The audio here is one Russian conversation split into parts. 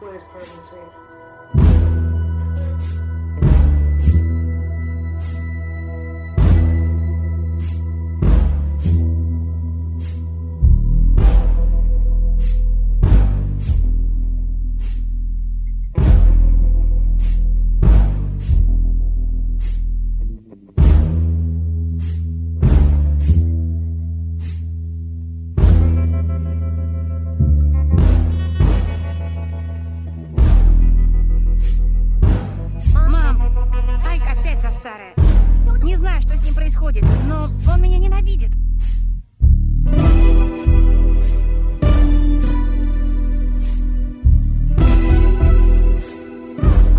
Where's Bourbon Street? Старое. Не знаю, что с ним происходит, но он меня ненавидит.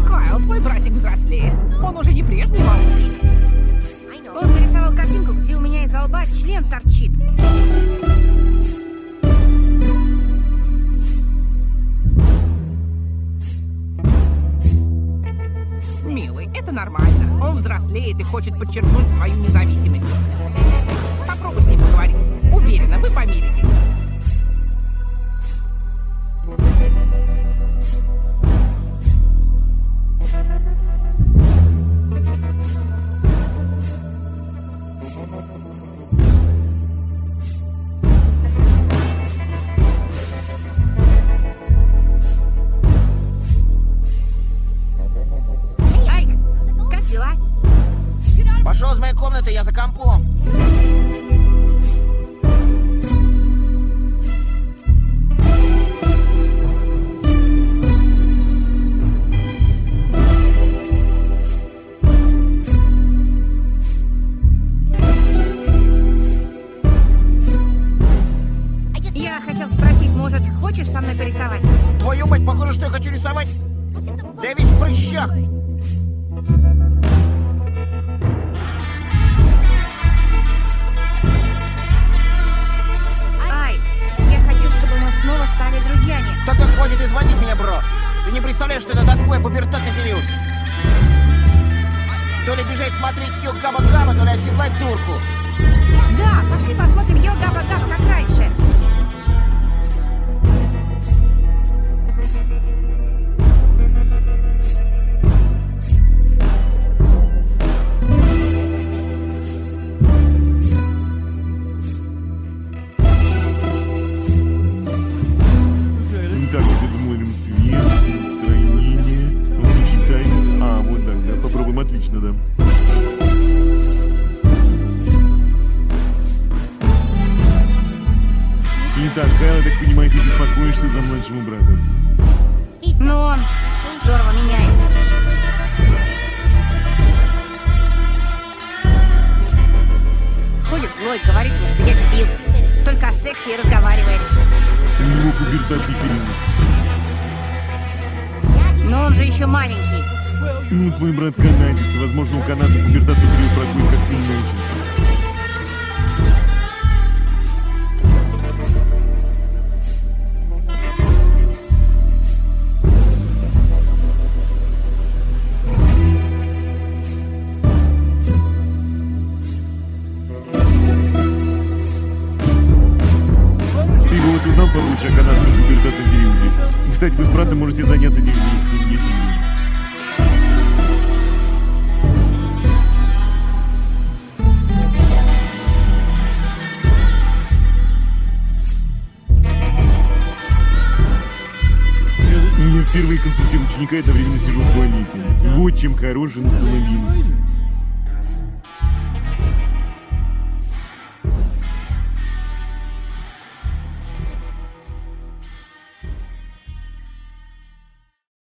Кайл, твой братик взрослеет. Он уже не это нормально. Он взрослеет и хочет подчеркнуть свою независимость. Попробуй с ним поговорить. Уверена, вы помиритесь. Компом. Я хотел спросить, может, хочешь со мной порисовать? Твою мать, похоже, что я хочу рисовать. Да весь в прыщах. Бро. Ты не представляешь, что это такое пубертатный период. То ли бежать смотреть ее габа-габа, то ли оседлать дурку. Да, пошли посмотрим Йо Габа Габа, как Я так понимаю, ты беспокоишься за младшего брата. Но он здорово меняется. Ходит злой, говорит мне, что я дебил. Только о сексе и разговаривает. У него пубертатный период. Но он же еще маленький. Ну, твой брат канадец. Возможно, у канадцев пубертатный период проходит как-то иначе. Вот узнал получше о канадском пубертатном периоде. Кстати, вы с братом можете заняться этим вместе, если... Я впервые консультирую ученика и одновременно сижу в туалете. Вот чем хороший наполовину.